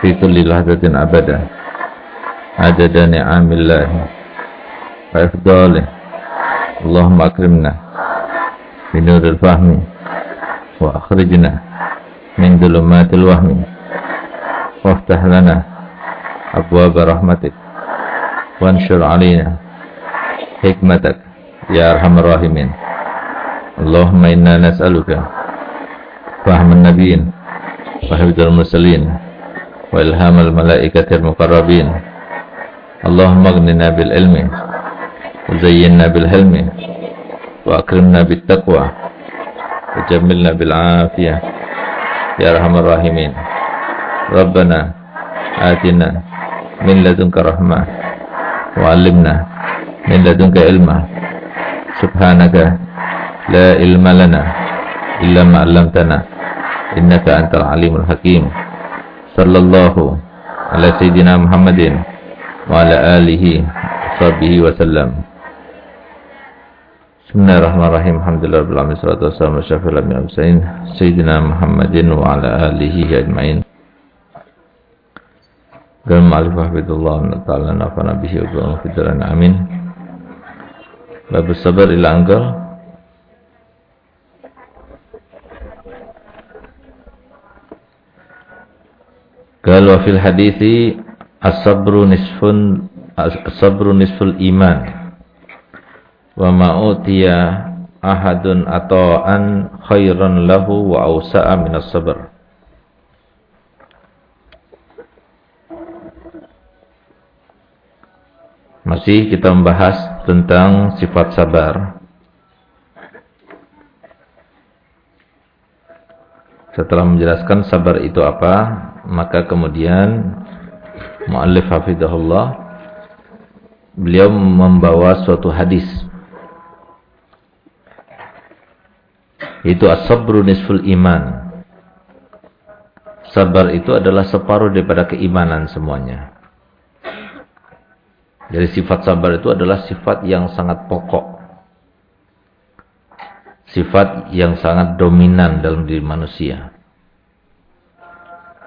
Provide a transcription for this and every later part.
في كل لحظة أبدا. عدد نعم الله وإفضاله اللهم أكرمنا بنور الفهم وأخرجنا من ظلمات الوهم. وافتح لنا أبواب رحمتك وانشر علينا حكمتك يا أرحم الراحمين. اللهم إنا نسألك فهم النبيين وحفظ المرسلين وإلهام الملائكة المقربين. اللهم اغننا بالعلم وزينا بالحلم وأكرمنا بالتقوى وجملنا بالعافية. يا أرحم الراحمين. ربنا آتنا من لدنك رحمة وعلمنا من لدنك علما. سبحانك لا علم لنا إلا ما علمتنا إنك أنت العليم الحكيم. صلى الله على سيدنا محمد وعلى آله وصحبه وسلم بسم الله الرحمن الرحيم الحمد لله رب العالمين والصلاة والسلام على أشرف الأنبياء والمرسلين سيدنا محمد وعلى آله أجمعين dan الله أن تعالى nafana به wa في fidran آمين باب الصبر إلى أنقر Kalau fil hadithi as-sabru nisfun as-sabru nisful iman wa ma'utiya ahadun ata'an khairan lahu wa awsa'a minas sabr Masih kita membahas tentang sifat sabar. Setelah menjelaskan sabar itu apa, maka kemudian Mu'allif Hafidahullah beliau membawa suatu hadis Itu as-sabru nisful iman. Sabar itu adalah separuh daripada keimanan semuanya. Jadi sifat sabar itu adalah sifat yang sangat pokok. Sifat yang sangat dominan dalam diri manusia.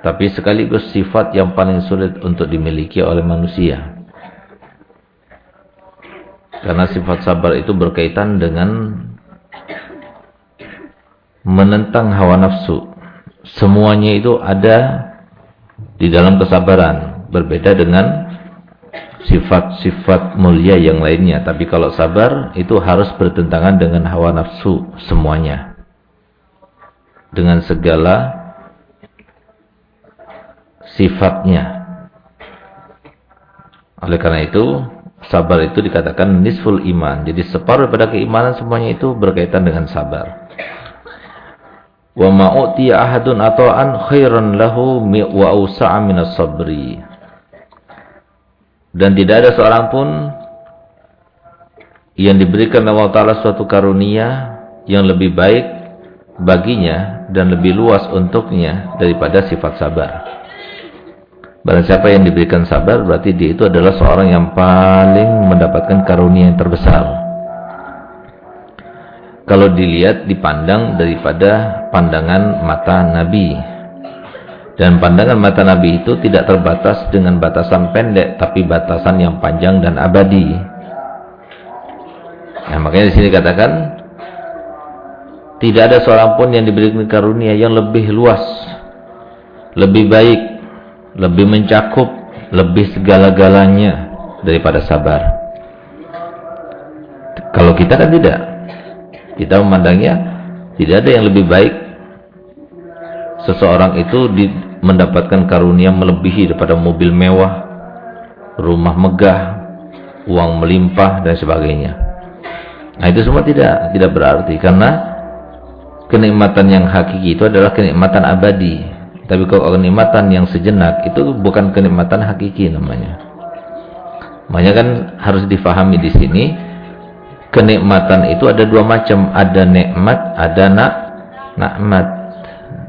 Tapi sekaligus sifat yang paling sulit untuk dimiliki oleh manusia. Karena sifat sabar itu berkaitan dengan menentang hawa nafsu. Semuanya itu ada di dalam kesabaran. Berbeda dengan sifat-sifat mulia yang lainnya. Tapi kalau sabar itu harus bertentangan dengan hawa nafsu semuanya. Dengan segala sifatnya. Oleh karena itu, sabar itu dikatakan nisful iman. Jadi separuh pada keimanan semuanya itu berkaitan dengan sabar wa ma'uti ahadun ata'an khairan lahu wa awsa'a minas sabri dan tidak ada seorang pun yang diberikan Allah Ta'ala suatu karunia yang lebih baik baginya dan lebih luas untuknya daripada sifat sabar barang siapa yang diberikan sabar berarti dia itu adalah seorang yang paling mendapatkan karunia yang terbesar kalau dilihat dipandang daripada pandangan mata Nabi. Dan pandangan mata Nabi itu tidak terbatas dengan batasan pendek, tapi batasan yang panjang dan abadi. Nah, makanya di sini katakan tidak ada seorang pun yang diberikan karunia yang lebih luas, lebih baik, lebih mencakup, lebih segala-galanya daripada sabar. Kalau kita kan tidak. Kita memandangnya tidak ada yang lebih baik seseorang itu mendapatkan karunia melebihi daripada mobil mewah, rumah megah, uang melimpah dan sebagainya. Nah itu semua tidak tidak berarti karena kenikmatan yang hakiki itu adalah kenikmatan abadi. Tapi kalau kenikmatan yang sejenak itu bukan kenikmatan hakiki namanya. Makanya kan harus difahami di sini kenikmatan itu ada dua macam, ada nikmat, ada nak nakmat.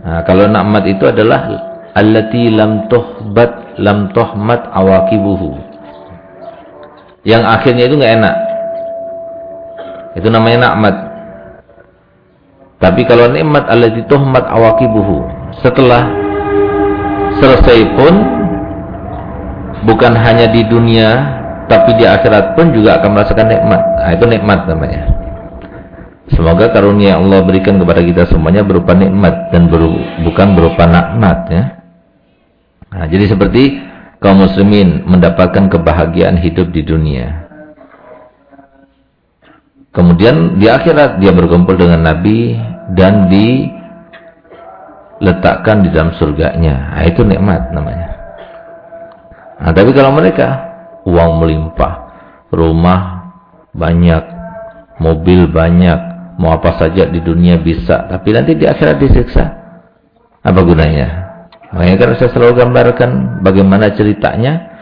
Nah, kalau nakmat itu adalah allati lam tuhbat lam tuhmat awakibuhu. Yang akhirnya itu nggak enak. Itu namanya nakmat. Tapi kalau nikmat allati tuhmat awakibuhu, setelah selesai pun bukan hanya di dunia tapi di akhirat pun juga akan merasakan nikmat. Nah, itu nikmat namanya. Semoga karunia Allah berikan kepada kita semuanya berupa nikmat dan ber, bukan berupa nikmat ya. Nah, jadi seperti kaum muslimin mendapatkan kebahagiaan hidup di dunia. Kemudian di akhirat dia berkumpul dengan Nabi dan diletakkan di dalam surganya. Nah, itu nikmat namanya. Nah, tapi kalau mereka uang melimpah, rumah banyak, mobil banyak, mau apa saja di dunia bisa, tapi nanti di akhirat disiksa. Apa gunanya? Makanya kan saya selalu gambarkan bagaimana ceritanya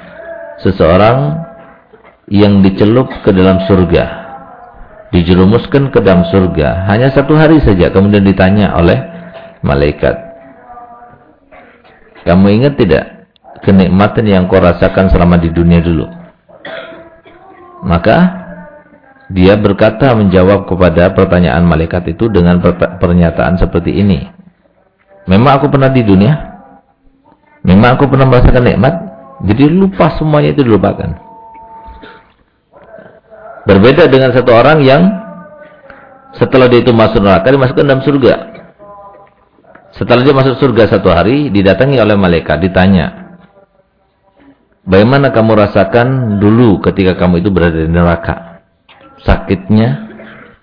seseorang yang dicelup ke dalam surga dijerumuskan ke dalam surga hanya satu hari saja kemudian ditanya oleh malaikat kamu ingat tidak kenikmatan yang kau rasakan selama di dunia dulu maka dia berkata menjawab kepada pertanyaan malaikat itu dengan pernyataan seperti ini memang aku pernah di dunia memang aku pernah merasakan nikmat jadi lupa semuanya itu dilupakan Berbeda dengan satu orang yang setelah dia itu masuk neraka dimasukkan dalam surga. Setelah dia masuk surga satu hari didatangi oleh malaikat ditanya, "Bagaimana kamu rasakan dulu ketika kamu itu berada di neraka? Sakitnya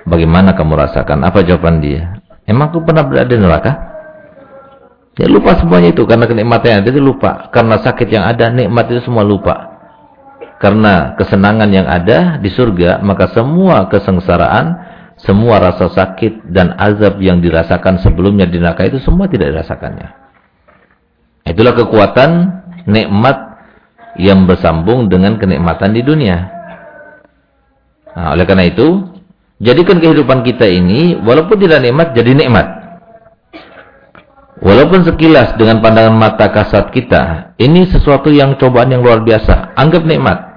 bagaimana kamu rasakan?" Apa jawaban dia? "Emang aku pernah berada di neraka?" Dia lupa semuanya itu karena kenikmatan yang ada dia lupa. Karena sakit yang ada, nikmat itu semua lupa. Karena kesenangan yang ada di surga, maka semua kesengsaraan, semua rasa sakit dan azab yang dirasakan sebelumnya di neraka itu semua tidak dirasakannya. Itulah kekuatan nikmat yang bersambung dengan kenikmatan di dunia. Nah, oleh karena itu, jadikan kehidupan kita ini walaupun tidak nikmat jadi nikmat. Walaupun sekilas dengan pandangan mata kasat kita, ini sesuatu yang cobaan yang luar biasa. Anggap nikmat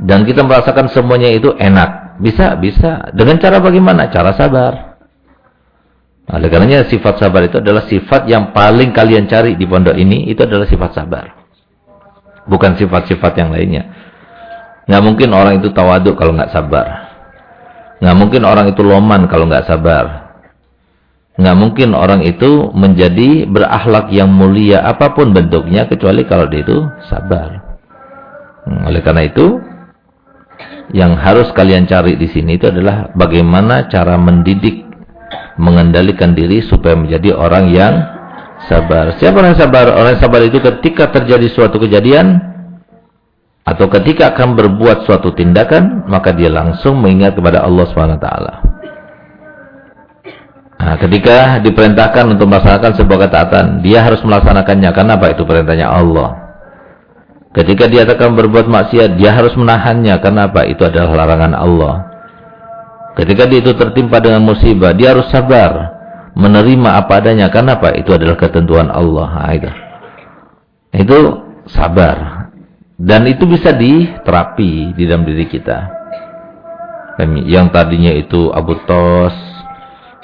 dan kita merasakan semuanya itu enak. Bisa, bisa. Dengan cara bagaimana? Cara sabar. Nah, oleh karenanya sifat sabar itu adalah sifat yang paling kalian cari di pondok ini, itu adalah sifat sabar. Bukan sifat-sifat yang lainnya. Nggak mungkin orang itu tawaduk kalau nggak sabar. Nggak mungkin orang itu loman kalau nggak sabar. Nggak mungkin orang itu menjadi berakhlak yang mulia apa pun bentuknya kecuali kalau dia itu sabar. Hmm, oleh karena itu yang harus kalian cari di sini itu adalah bagaimana cara mendidik, mengendalikan diri supaya menjadi orang yang sabar. Siapa orang yang sabar? Orang yang sabar itu ketika terjadi suatu kejadian atau ketika akan berbuat suatu tindakan, maka dia langsung mengingat kepada Allah SWT. Nah, ketika diperintahkan untuk melaksanakan sebuah ketaatan, dia harus melaksanakannya. Kenapa itu perintahnya Allah? Ketika dia akan berbuat maksiat, dia harus menahannya. Kenapa? Itu adalah larangan Allah. Ketika dia itu tertimpa dengan musibah, dia harus sabar. Menerima apa adanya. Kenapa? Itu adalah ketentuan Allah. Nah, itu. itu sabar. Dan itu bisa diterapi di dalam diri kita. Yang tadinya itu abu tos,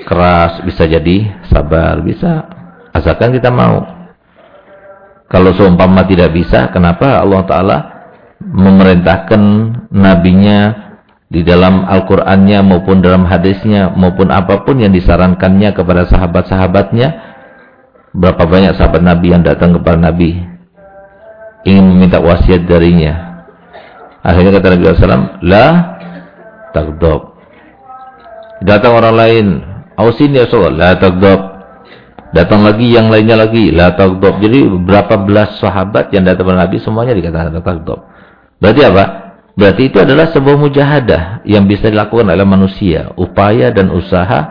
keras, bisa jadi sabar. Bisa. Asalkan kita mau. Kalau seumpama tidak bisa, kenapa Allah Ta'ala memerintahkan nabinya di dalam Al-Qur'annya maupun dalam hadisnya maupun apa pun yang disarankannya kepada sahabat-sahabatnya berapa banyak sahabat Nabi yang datang kepada Nabi ingin meminta wasiat darinya akhirnya kata Nabi SAW la takdob datang orang lain ausin ya Rasulullah la takdob Datang lagi yang lainnya lagi, la tagdob. Jadi berapa belas sahabat yang datang kepada Nabi semuanya dikatakan la tagdob. Berarti apa? Berarti itu adalah sebuah mujahadah yang bisa dilakukan oleh manusia, upaya dan usaha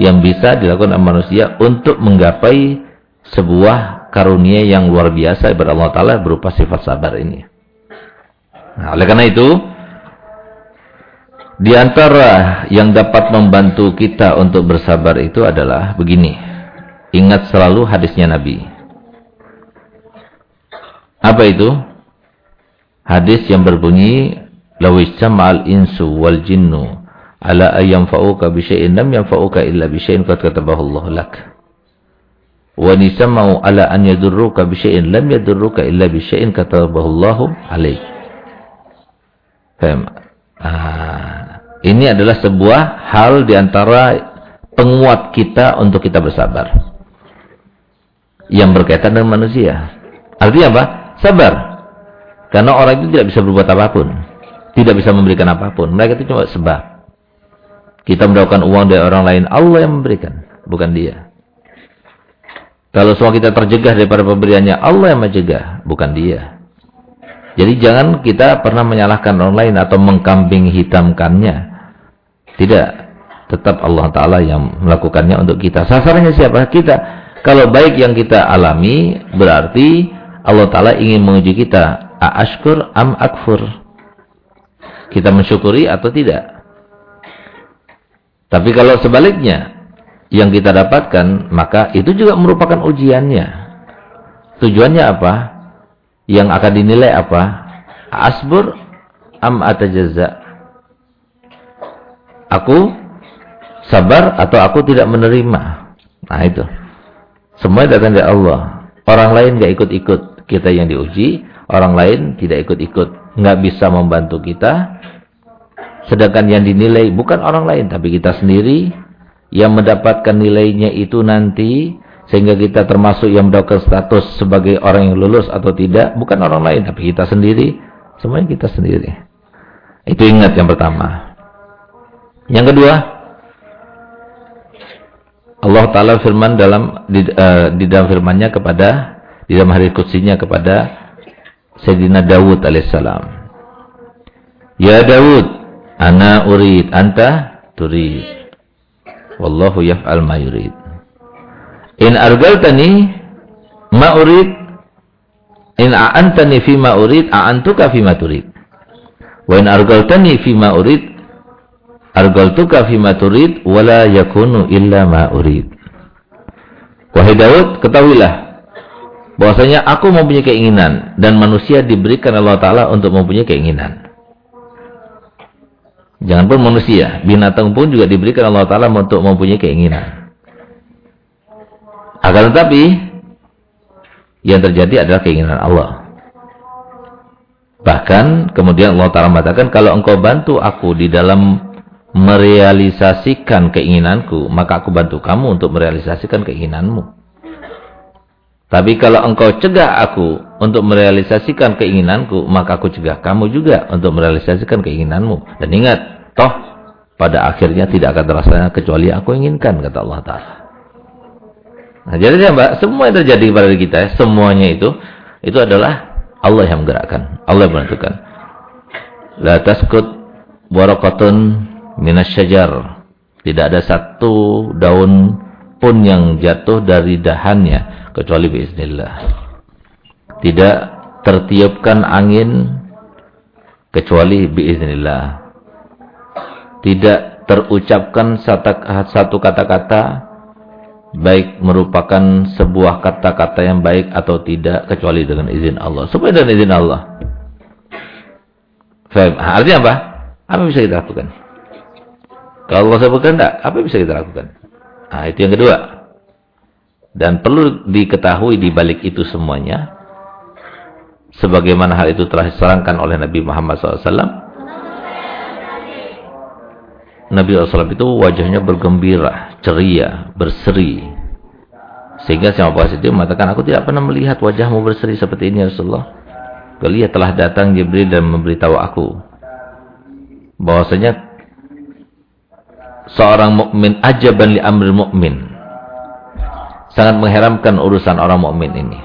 yang bisa dilakukan oleh manusia untuk menggapai sebuah karunia yang luar biasa kepada Allah Taala berupa sifat sabar ini. Nah, oleh karena itu, di antara yang dapat membantu kita untuk bersabar itu adalah begini. Ingat selalu hadisnya Nabi. Apa itu? Hadis yang berbunyi Lawistama'al insu wal jinnu ala ayyam fa'uka bi syai'in lam yanfa'uka illa bi syai'in qad katabahu Allah lak. Wa nisamau ala an yadurruka bi syai'in lam yadurruka illa bi syai'in katabahu Allahu. Faham? Ah, ini adalah sebuah hal di antara penguat kita untuk kita bersabar. Yang berkaitan dengan manusia. Artinya apa? Sabar. Karena orang itu tidak bisa berbuat apa pun. Tidak bisa memberikan apa pun. Mereka itu cuma sebab. Kita mendapatkan uang dari orang lain. Allah yang memberikan. Bukan dia. Kalau semua kita terjegah daripada pemberiannya. Allah yang mencegah. Bukan dia. Jadi jangan kita pernah menyalahkan orang lain. Atau mengkambing hitamkannya. Tidak. Tetap Allah Ta'ala yang melakukannya untuk kita. Sasarannya siapa? Kita. Kalau baik yang kita alami. Berarti Allah Ta'ala ingin menguji kita. A'ashkur am akfur. Kita mensyukuri atau tidak. Tapi kalau sebaliknya yang kita dapatkan, maka itu juga merupakan ujiannya. Tujuannya apa? Yang akan dinilai apa? Asbur am atajaza? Aku sabar atau aku tidak menerima? Nah itu. Semua datang dari Allah. Orang lain gak ikut-ikut. Kita yang diuji, orang lain tidak ikut-ikut. Nggak bisa membantu kita, Sedangkan yang dinilai bukan orang lain, tapi kita sendiri yang mendapatkan nilainya itu nanti sehingga kita termasuk yang mendapatkan status sebagai orang yang lulus atau tidak, bukan orang lain, tapi kita sendiri. Semuanya kita sendiri. Itu ingat yang pertama. Yang kedua, Allah Ta'ala firman dalam di, uh, di dalam firmannya kepada di dalam hari kutsinya kepada Sayyidina Dawud alaihissalam. Ya Dawud, Ana urid, anta turid. Wallahu yaf'al ma yurid. In argaltani ma urid, in a'antani fi ma urid, a'antuka fi ma turid. Wa in argaltani fi ma urid, argaltuka fi ma turid, wala yakunu illa ma urid. Wahai Daud, ketahuilah bahwasanya aku mempunyai keinginan dan manusia diberikan Allah Taala untuk mempunyai keinginan. Jangan pun manusia, binatang pun juga diberikan Allah Ta'ala untuk mempunyai keinginan. Akan tetapi, yang terjadi adalah keinginan Allah. Bahkan, kemudian Allah Ta'ala mengatakan, kalau engkau bantu aku di dalam merealisasikan keinginanku, maka aku bantu kamu untuk merealisasikan keinginanmu. Tapi kalau engkau cegah aku untuk merealisasikan keinginanku, maka aku cegah kamu juga untuk merealisasikan keinginanmu. Dan ingat, toh pada akhirnya tidak akan terlaksana kecuali aku inginkan, kata Allah Ta'ala. Nah, jadi mbak, semua yang terjadi pada kita, semuanya itu, itu adalah Allah yang menggerakkan. Allah yang menentukan. La taskut warakatun minasyajar. Tidak ada satu daun pun yang jatuh dari dahannya kecuali biiznillah. Tidak tertiupkan angin kecuali biiznillah. Tidak terucapkan satu kata-kata baik merupakan sebuah kata-kata yang baik atau tidak kecuali dengan izin Allah. Supaya dengan izin Allah. Faham? Artinya apa? Apa yang bisa kita lakukan? Kalau Allah sebutkan tidak, apa yang bisa kita lakukan? Nah, itu yang kedua. Dan perlu diketahui di balik itu semuanya, sebagaimana hal itu telah diserangkan oleh Nabi Muhammad SAW, Nabi SAW itu wajahnya bergembira, ceria, berseri. Sehingga si Abu itu mengatakan, aku tidak pernah melihat wajahmu berseri seperti ini ya Rasulullah. Kelia telah datang Jibril dan memberitahu aku. bahwasanya seorang mukmin ajaban li amril mukmin sangat mengherankan urusan orang mukmin ini.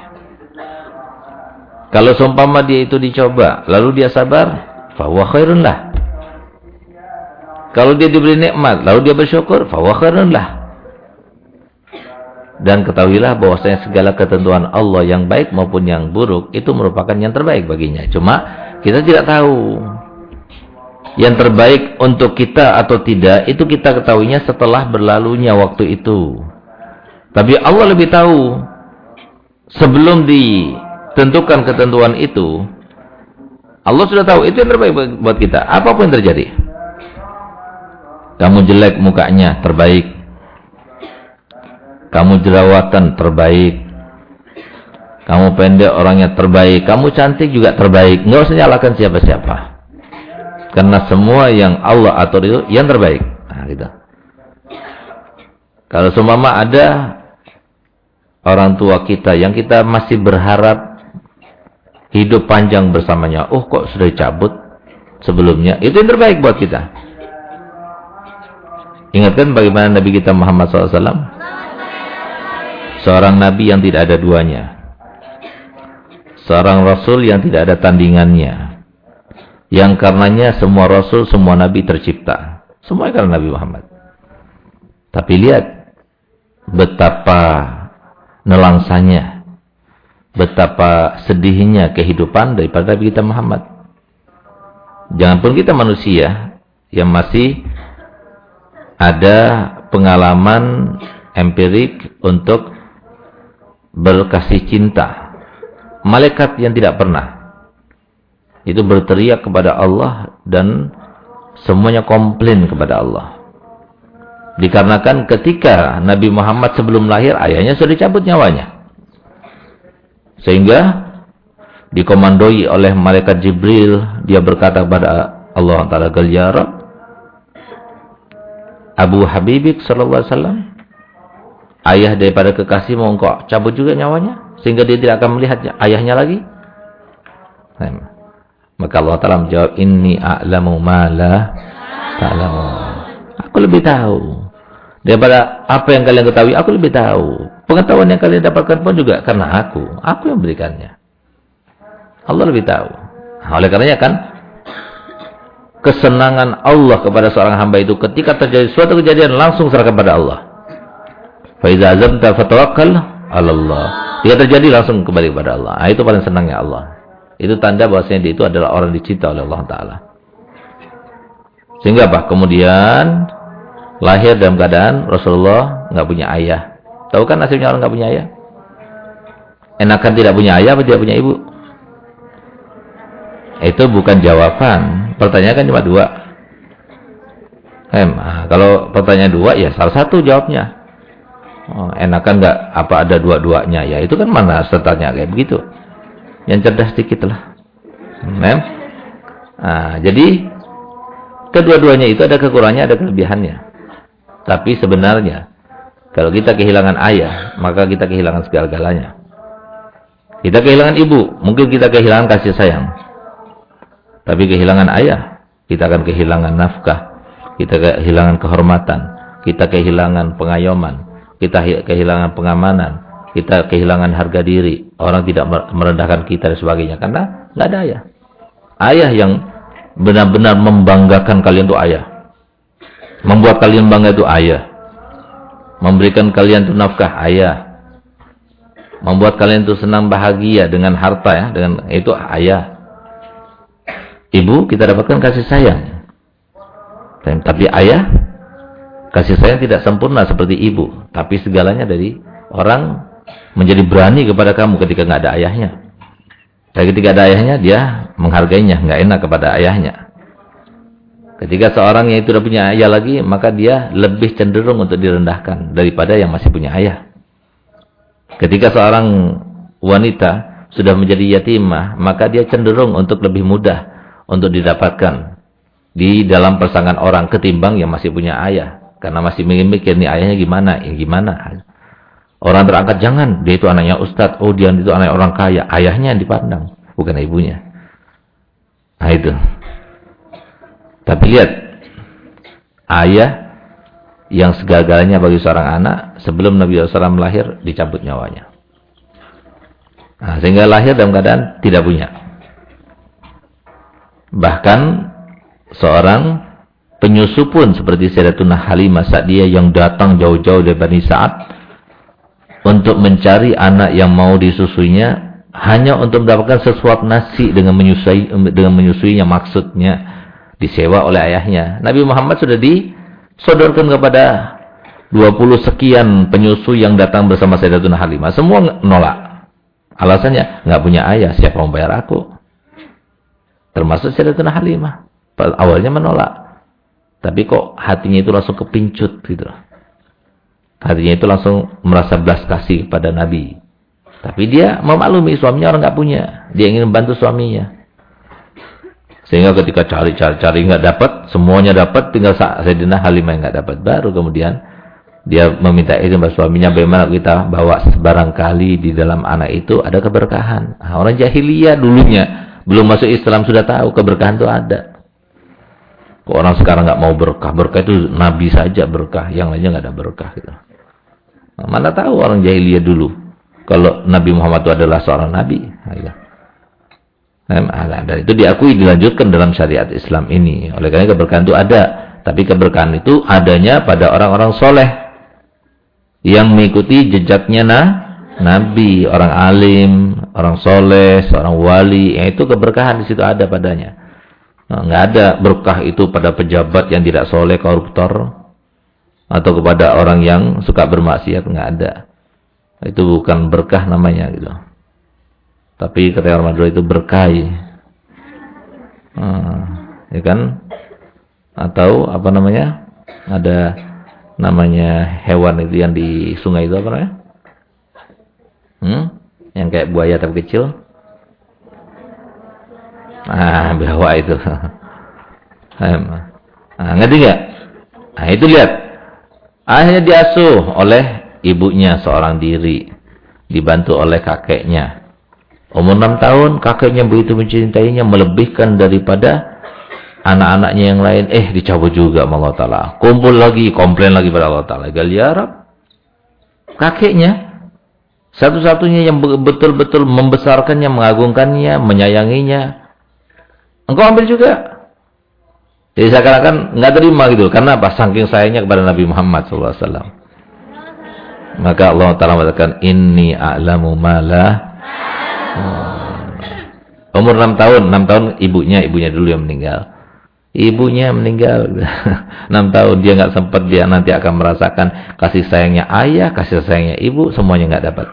Kalau seumpama dia itu dicoba, lalu dia sabar, fahuwa khairun lah. Kalau dia diberi nikmat, lalu dia bersyukur, fahuwa khairun lah. Dan ketahuilah bahwasanya segala ketentuan Allah yang baik maupun yang buruk itu merupakan yang terbaik baginya. Cuma kita tidak tahu yang terbaik untuk kita atau tidak itu kita ketahuinya setelah berlalunya waktu itu. Tapi Allah lebih tahu sebelum ditentukan ketentuan itu Allah sudah tahu itu yang terbaik buat kita. Apa pun yang terjadi. Kamu jelek mukanya terbaik. Kamu jerawatan terbaik. Kamu pendek orangnya terbaik. Kamu cantik juga terbaik. Nggak usah nyalakan siapa-siapa. Karena semua yang Allah atur itu yang terbaik. Nah, gitu. Kalau seumpama ada orang tua kita yang kita masih berharap hidup panjang bersamanya. Oh kok sudah dicabut sebelumnya. Itu yang terbaik buat kita. Ingatkan bagaimana Nabi kita Muhammad SAW. Seorang Nabi yang tidak ada duanya. Seorang Rasul yang tidak ada tandingannya. Yang karenanya semua Rasul, semua Nabi tercipta. Semua karena Nabi Muhammad. Tapi lihat betapa nelangsanya betapa sedihnya kehidupan daripada Nabi kita Muhammad. Jangan pun kita manusia yang masih ada pengalaman empirik untuk berkasih cinta. Malaikat yang tidak pernah itu berteriak kepada Allah dan semuanya komplain kepada Allah. Dikarenakan ketika Nabi Muhammad sebelum lahir ayahnya sudah dicabut nyawanya. Sehingga dikomandoi oleh malaikat Jibril, dia berkata kepada Allah Taala ya Abu Habibik sallallahu alaihi wasallam, ayah daripada kekasih mau engkau cabut juga nyawanya sehingga dia tidak akan melihat ayahnya lagi. Maka Allah Taala menjawab, "Inni a'lamu ma la ta'lamu." Aku lebih tahu daripada apa yang kalian ketahui, aku lebih tahu. Pengetahuan yang kalian dapatkan pun juga karena aku. Aku yang berikannya. Allah lebih tahu. Nah, oleh karenanya kan, kesenangan Allah kepada seorang hamba itu ketika terjadi suatu kejadian langsung serahkan kepada Allah. Faiza azamta fatawakkal Allah. Jika terjadi langsung kembali kepada Allah. Nah, itu paling senangnya Allah. Itu tanda bahwasanya dia itu adalah orang dicinta oleh Allah Taala. Sehingga apa? Kemudian lahir dalam keadaan Rasulullah nggak punya ayah. Tahu kan nasibnya orang nggak punya ayah? Enakan tidak punya ayah atau tidak punya ibu? Itu bukan jawaban. Pertanyaan kan cuma dua. Em, ah, kalau pertanyaan dua ya salah satu jawabnya. Oh, enakan nggak apa ada dua-duanya ya itu kan mana sertanya kayak begitu. Yang cerdas sedikit lah. Nah, jadi kedua-duanya itu ada kekurangannya ada kelebihannya. Tapi sebenarnya kalau kita kehilangan ayah, maka kita kehilangan segala-galanya. Kita kehilangan ibu, mungkin kita kehilangan kasih sayang. Tapi kehilangan ayah, kita akan kehilangan nafkah. Kita kehilangan kehormatan. Kita kehilangan pengayoman. Kita kehilangan pengamanan. Kita kehilangan harga diri. Orang tidak merendahkan kita dan sebagainya. Karena nggak ada ayah. Ayah yang benar-benar membanggakan kalian itu ayah. Membuat kalian bangga itu ayah memberikan kalian itu nafkah ayah membuat kalian itu senang bahagia dengan harta ya dengan itu ayah ibu kita dapatkan kasih sayang tapi ayah kasih sayang tidak sempurna seperti ibu tapi segalanya dari orang menjadi berani kepada kamu ketika nggak ada ayahnya dan ketika ada ayahnya dia menghargainya nggak enak kepada ayahnya Ketika seorang yang itu sudah punya ayah lagi, maka dia lebih cenderung untuk direndahkan daripada yang masih punya ayah. Ketika seorang wanita sudah menjadi yatimah, maka dia cenderung untuk lebih mudah untuk didapatkan di dalam pasangan orang ketimbang yang masih punya ayah. Karena masih mikir nih ayahnya gimana, ya gimana. Orang terangkat jangan, dia itu anaknya ustadz, oh dia itu anak orang kaya, ayahnya yang dipandang, bukan ibunya. Nah itu. Tapi lihat, ayah yang segala-galanya bagi seorang anak, sebelum Nabi SAW lahir, dicabut nyawanya. Nah, sehingga lahir dalam keadaan tidak punya. Bahkan, seorang penyusu pun seperti Sayyidatuna Halimah Sa'diyah yang datang jauh-jauh dari Bani Sa'ad, untuk mencari anak yang mau disusuinya, hanya untuk mendapatkan sesuap nasi dengan menyusui dengan menyusuinya maksudnya disewa oleh ayahnya. Nabi Muhammad sudah disodorkan kepada 20 sekian penyusu yang datang bersama Sayyidatuna Halimah. Semua nolak. Alasannya, nggak punya ayah, siapa mau bayar aku? Termasuk Sayyidatuna Halimah. Awalnya menolak. Tapi kok hatinya itu langsung kepincut gitu. Hatinya itu langsung merasa belas kasih kepada Nabi. Tapi dia memaklumi suaminya orang nggak punya. Dia ingin membantu suaminya. Sehingga ketika cari-cari-cari nggak dapat, semuanya dapat, tinggal Sayyidina Halimah nggak dapat. Baru kemudian dia meminta izin kepada suaminya bagaimana kita bawa sebarangkali di dalam anak itu ada keberkahan. Nah, orang jahiliyah dulunya belum masuk Islam sudah tahu keberkahan itu ada. Kok orang sekarang nggak mau berkah? Berkah itu nabi saja berkah, yang lainnya nggak ada berkah gitu. Nah, mana tahu orang jahiliyah dulu kalau Nabi Muhammad itu adalah seorang nabi. Nah, dan itu diakui dilanjutkan dalam syariat Islam ini. Oleh karena keberkahan itu ada, tapi keberkahan itu adanya pada orang-orang soleh yang mengikuti jejaknya nah, Nabi, orang alim, orang soleh, seorang wali, yang itu keberkahan di situ ada padanya. Nah, nggak ada berkah itu pada pejabat yang tidak soleh, koruptor, atau kepada orang yang suka bermaksiat, nggak ada. Itu bukan berkah namanya gitu. Tapi kata orang Madura itu berkah. Hmm, ya kan? Atau apa namanya? Ada namanya hewan itu yang di sungai itu apa namanya? Hmm? Yang kayak buaya tapi kecil. Ah, bawa itu. nah, ngerti nggak? Nah, itu lihat. Akhirnya diasuh oleh ibunya seorang diri, dibantu oleh kakeknya. Umur enam tahun, kakeknya begitu mencintainya, melebihkan daripada anak-anaknya yang lain. Eh, dicabut juga sama Allah Ta'ala. Kumpul lagi, komplain lagi pada Allah Ta'ala. Gali Arab. Kakeknya, satu-satunya yang betul-betul membesarkannya, mengagungkannya, menyayanginya. Engkau ambil juga. Jadi saya katakan nggak terima gitu. Karena apa? Saking sayangnya kepada Nabi Muhammad SAW. Maka Allah Ta'ala mengatakan, Inni a'lamu malah. Hmm. Umur 6 tahun, 6 tahun ibunya, ibunya dulu yang meninggal. Ibunya meninggal 6 tahun, dia nggak sempat, dia nanti akan merasakan kasih sayangnya ayah, kasih sayangnya ibu, semuanya nggak dapat.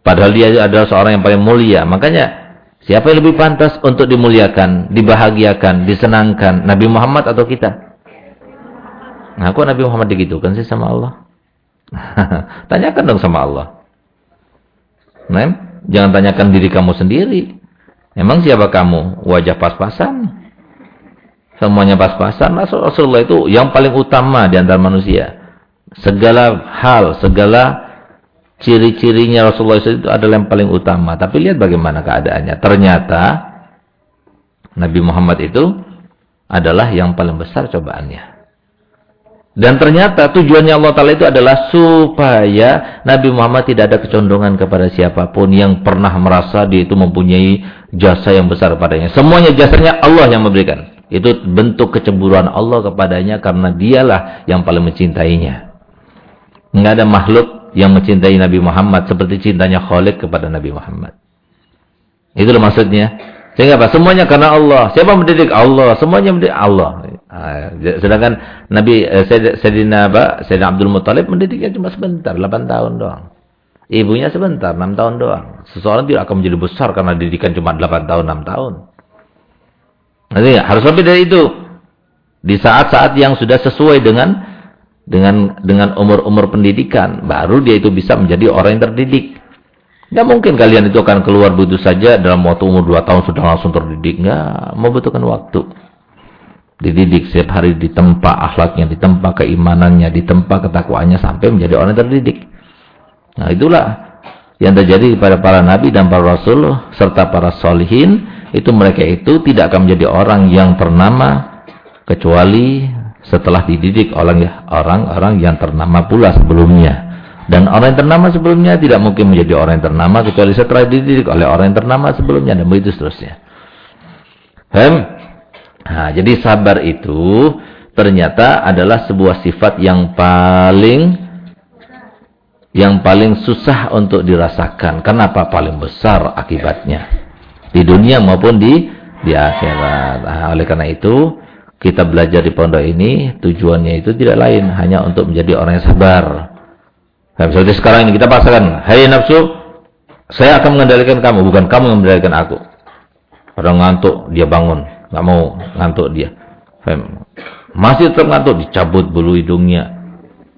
Padahal dia adalah seorang yang paling mulia. Makanya, siapa yang lebih pantas untuk dimuliakan, dibahagiakan, disenangkan? Nabi Muhammad atau kita? Nah, kok Nabi Muhammad digitukan sih sama Allah? Tanyakan dong sama Allah. Nah, jangan tanyakan diri kamu sendiri. Emang siapa kamu? Wajah pas-pasan. Semuanya pas-pasan. Rasulullah itu yang paling utama di antara manusia. Segala hal, segala ciri-cirinya Rasulullah itu adalah yang paling utama. Tapi lihat bagaimana keadaannya. Ternyata Nabi Muhammad itu adalah yang paling besar cobaannya. Dan ternyata tujuannya Allah Ta'ala itu adalah supaya Nabi Muhammad tidak ada kecondongan kepada siapa pun yang pernah merasa dia itu mempunyai jasa yang besar padanya. Semuanya jasanya Allah yang memberikan. Itu bentuk kecemburuan Allah kepadanya karena dialah yang paling mencintainya. Enggak ada makhluk yang mencintai Nabi Muhammad seperti cintanya Khalid kepada Nabi Muhammad. Itulah maksudnya. Sehingga apa? Semuanya karena Allah. Siapa mendidik? Allah. Semuanya mendidik Allah. Ah, sedangkan Nabi eh, Sayyidina apa? Sayyidina Abdul Muttalib mendidiknya cuma sebentar, 8 tahun doang. Ibunya sebentar, 6 tahun doang. Seseorang tidak akan menjadi besar karena didikan cuma 8 tahun, 6 tahun. Nanti harus lebih dari itu. Di saat-saat yang sudah sesuai dengan dengan dengan umur-umur pendidikan, baru dia itu bisa menjadi orang yang terdidik. Tidak mungkin kalian itu akan keluar begitu saja dalam waktu umur 2 tahun sudah langsung terdidik. Enggak, membutuhkan waktu. Dididik setiap hari ditempa akhlaknya, ditempa keimanannya, ditempa ketakwaannya sampai menjadi orang yang terdidik. Nah itulah yang terjadi kepada para nabi dan para rasul serta para solihin. Itu mereka itu tidak akan menjadi orang yang ternama kecuali setelah dididik oleh orang-orang yang ternama pula sebelumnya. Dan orang yang ternama sebelumnya tidak mungkin menjadi orang yang ternama kecuali setelah dididik oleh orang yang ternama sebelumnya dan begitu seterusnya. Hem. Nah, jadi sabar itu ternyata adalah sebuah sifat yang paling yang paling susah untuk dirasakan. Kenapa paling besar akibatnya? Di dunia maupun di di akhirat. Nah, oleh karena itu kita belajar di pondok ini tujuannya itu tidak lain hanya untuk menjadi orang yang sabar Nah, seperti sekarang ini kita paksakan, hai hey, nafsu, saya akan mengendalikan kamu, bukan kamu yang mengendalikan aku. Orang ngantuk, dia bangun, nggak mau ngantuk dia. Masih tetap ngantuk, dicabut bulu hidungnya.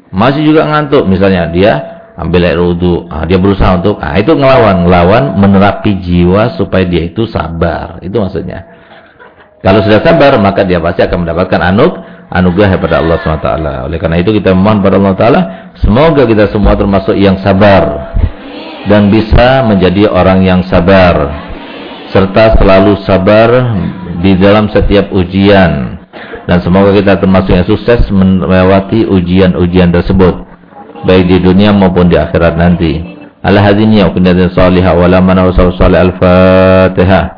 masih juga ngantuk misalnya dia ambil air wudhu ah, dia berusaha untuk ah, itu ngelawan ngelawan menerapi jiwa supaya dia itu sabar itu maksudnya kalau sudah sabar maka dia pasti akan mendapatkan anug anugerah daripada Allah SWT oleh karena itu kita memohon pada Allah Taala semoga kita semua termasuk yang sabar dan bisa menjadi orang yang sabar serta selalu sabar di dalam setiap ujian dan semoga kita termasuk yang sukses melewati ujian-ujian tersebut baik di dunia maupun di akhirat nanti. Al-hadini wa kunnatin salihah wa lamana wa salih al-fatihah.